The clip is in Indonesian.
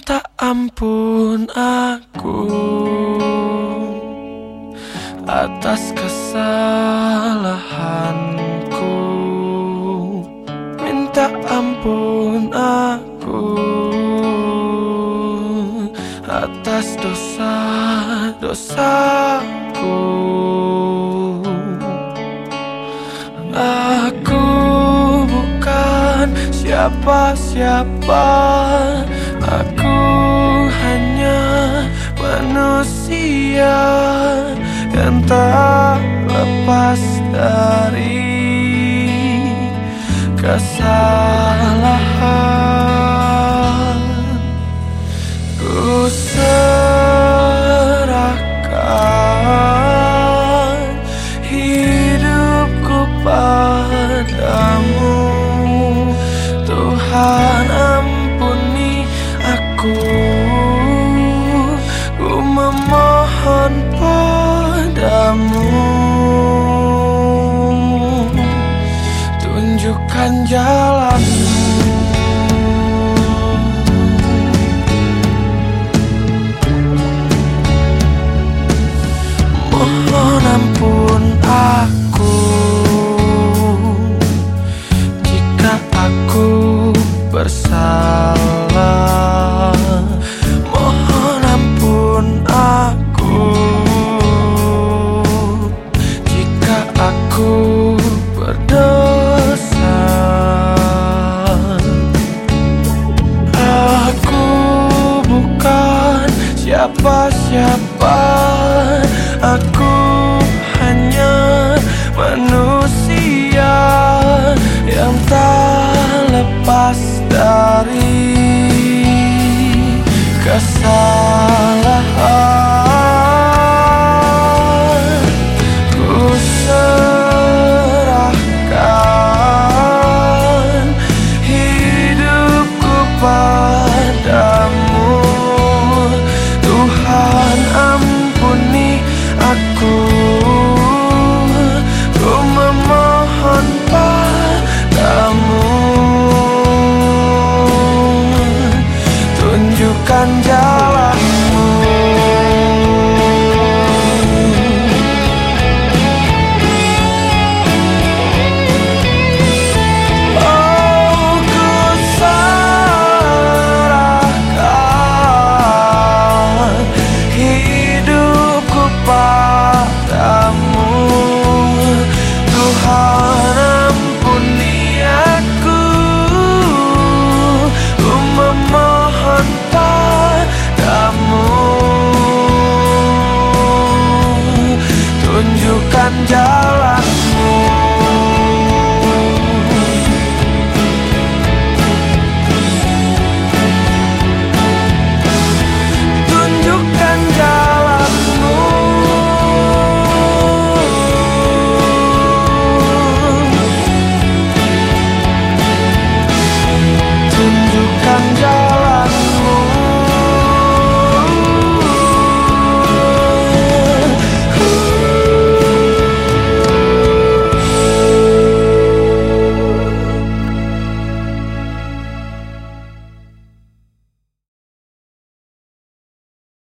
Minta ampun aku Atas kesalahanku. Minta ampun aku Atas dosa-dosaku. Aku siapa-siapa Aku hanya manusia Yang tak lepas dari kesalahan Tuhan ampuni aku. Ku memohon padamu. Tunjukkan jalanmu siapa-siapa Aku hanya manusia Yang tak lepas dari kesalahan padamu Tunjukkan jalan